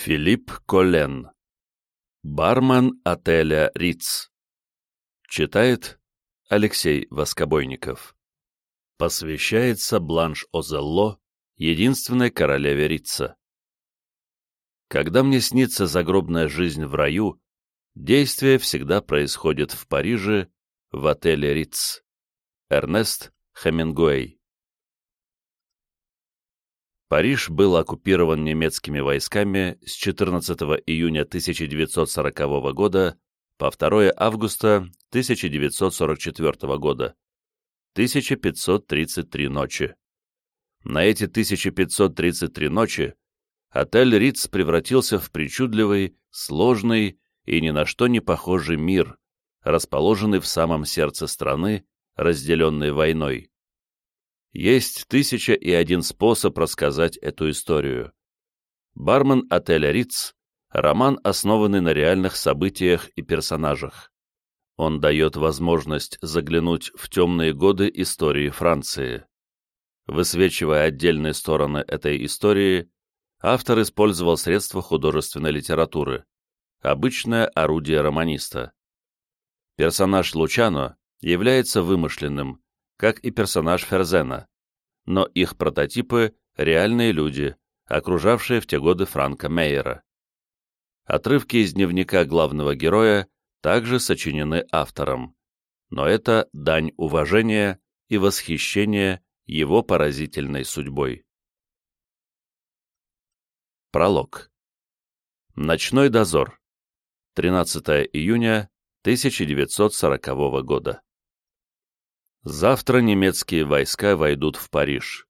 Филипп Колен. Бармен отеля Риц. Читает Алексей Воскобойников. Посвящается Бланш Озелло, единственной королеве Рица. Когда мне снится загробная жизнь в раю, действие всегда происходит в Париже, в отеле Риц. Эрнест Хемингуэй. Париж был оккупирован немецкими войсками с 14 июня 1940 года по 2 августа 1944 года. 1533 ночи. На эти 1533 ночи отель Риц превратился в причудливый, сложный и ни на что не похожий мир, расположенный в самом сердце страны, разделенной войной. Есть тысяча и один способ рассказать эту историю. «Бармен отеля Риц» — роман, основанный на реальных событиях и персонажах. Он дает возможность заглянуть в темные годы истории Франции. Высвечивая отдельные стороны этой истории, автор использовал средства художественной литературы, обычное орудие романиста. Персонаж Лучано является вымышленным, как и персонаж Ферзена, но их прототипы — реальные люди, окружавшие в те годы Франка Мейера. Отрывки из дневника главного героя также сочинены автором, но это дань уважения и восхищения его поразительной судьбой. Пролог. Ночной дозор. 13 июня 1940 года. Завтра немецкие войска войдут в Париж.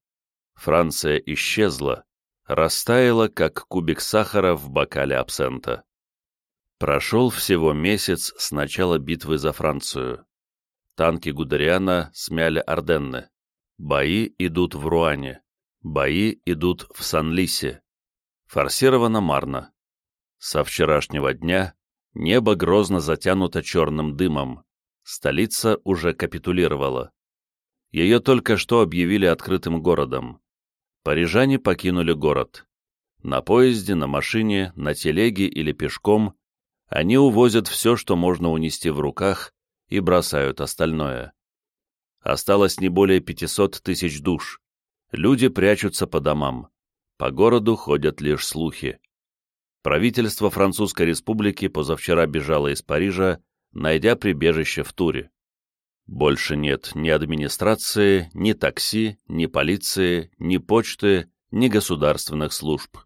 Франция исчезла, растаяла, как кубик сахара в бокале абсента. Прошел всего месяц с начала битвы за Францию. Танки Гудериана смяли Орденны. Бои идут в Руане. Бои идут в Сан-Лисе. Форсировано Марна. Со вчерашнего дня небо грозно затянуто черным дымом столица уже капитулировала. Ее только что объявили открытым городом. Парижане покинули город. На поезде, на машине, на телеге или пешком они увозят все, что можно унести в руках, и бросают остальное. Осталось не более 500 тысяч душ. Люди прячутся по домам. По городу ходят лишь слухи. Правительство Французской Республики позавчера бежало из Парижа найдя прибежище в туре. Больше нет ни администрации, ни такси, ни полиции, ни почты, ни государственных служб.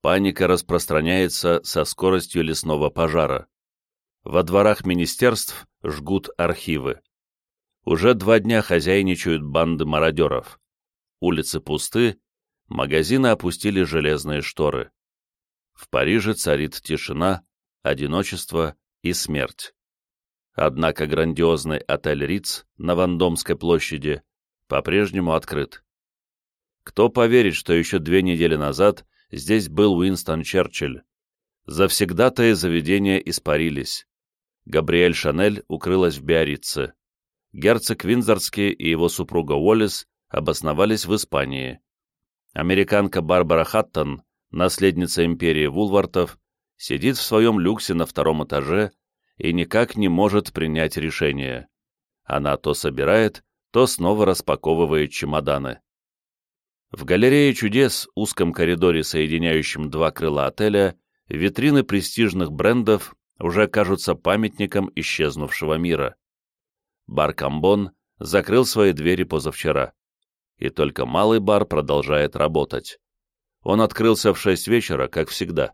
Паника распространяется со скоростью лесного пожара. Во дворах министерств жгут архивы. Уже два дня хозяйничают банды мародеров. Улицы пусты, магазины опустили железные шторы. В Париже царит тишина, одиночество и смерть. Однако грандиозный отель Риц на Вандомской площади по-прежнему открыт. Кто поверит, что еще две недели назад здесь был Уинстон Черчилль? Завсегдатые заведения испарились. Габриэль Шанель укрылась в Биорице. Герцог Винзорский и его супруга Уоллес обосновались в Испании. Американка Барбара Хаттон, наследница империи Вулвартов, сидит в своем люксе на втором этаже и никак не может принять решение. Она то собирает, то снова распаковывает чемоданы. В галерее чудес, узком коридоре, соединяющем два крыла отеля, витрины престижных брендов уже кажутся памятником исчезнувшего мира. Бар «Камбон» закрыл свои двери позавчера, и только малый бар продолжает работать. Он открылся в шесть вечера, как всегда.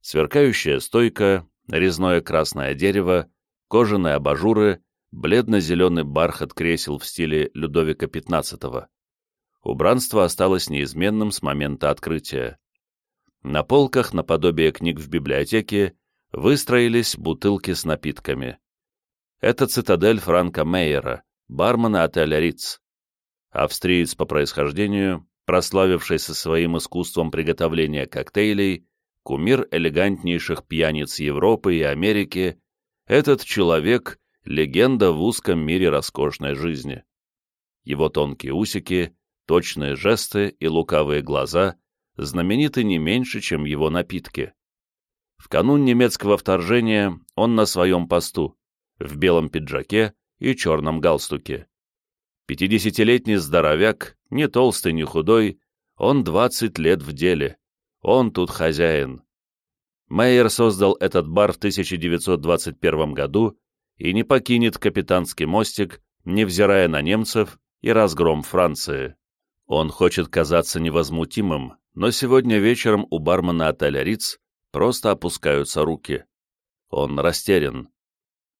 Сверкающая стойка, резное красное дерево, кожаные абажуры, бледно-зеленый бархат кресел в стиле Людовика XV. Убранство осталось неизменным с момента открытия. На полках, наподобие книг в библиотеке, выстроились бутылки с напитками. Это цитадель Франка Мейера, бармена отеля Риц. Австриец по происхождению, прославившийся своим искусством приготовления коктейлей, кумир элегантнейших пьяниц Европы и Америки, этот человек — легенда в узком мире роскошной жизни. Его тонкие усики, точные жесты и лукавые глаза знамениты не меньше, чем его напитки. В канун немецкого вторжения он на своем посту, в белом пиджаке и черном галстуке. Пятидесятилетний здоровяк, не толстый, не худой, он двадцать лет в деле. Он тут хозяин. Мейер создал этот бар в 1921 году и не покинет капитанский мостик, невзирая на немцев и разгром Франции. Он хочет казаться невозмутимым, но сегодня вечером у бармена отеля Риц просто опускаются руки. Он растерян.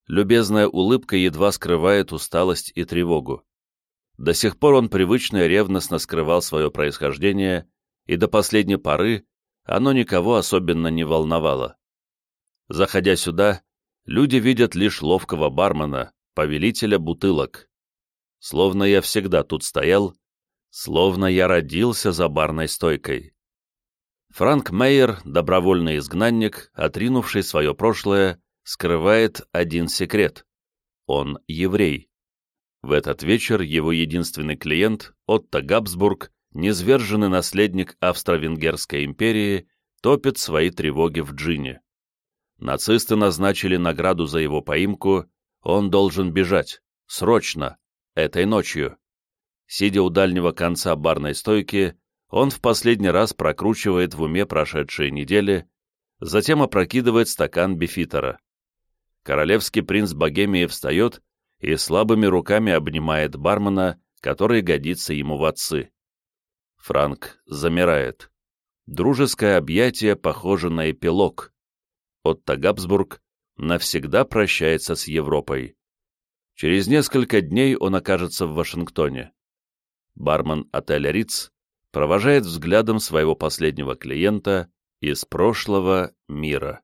Любезная улыбка едва скрывает усталость и тревогу. До сих пор он привычно и ревностно скрывал свое происхождение, и до последней поры оно никого особенно не волновало. Заходя сюда, люди видят лишь ловкого бармена, повелителя бутылок. Словно я всегда тут стоял, словно я родился за барной стойкой. Франк Мейер, добровольный изгнанник, отринувший свое прошлое, скрывает один секрет. Он еврей. В этот вечер его единственный клиент, Отто Габсбург, низверженный наследник Австро-Венгерской империи, топит свои тревоги в джине. Нацисты назначили награду за его поимку, он должен бежать, срочно, этой ночью. Сидя у дальнего конца барной стойки, он в последний раз прокручивает в уме прошедшие недели, затем опрокидывает стакан бифитера. Королевский принц Богемии встает и слабыми руками обнимает бармена, который годится ему в отцы. Франк замирает. Дружеское объятие похоже на эпилог. Отто Габсбург навсегда прощается с Европой. Через несколько дней он окажется в Вашингтоне. Бармен отеля Риц провожает взглядом своего последнего клиента из прошлого мира.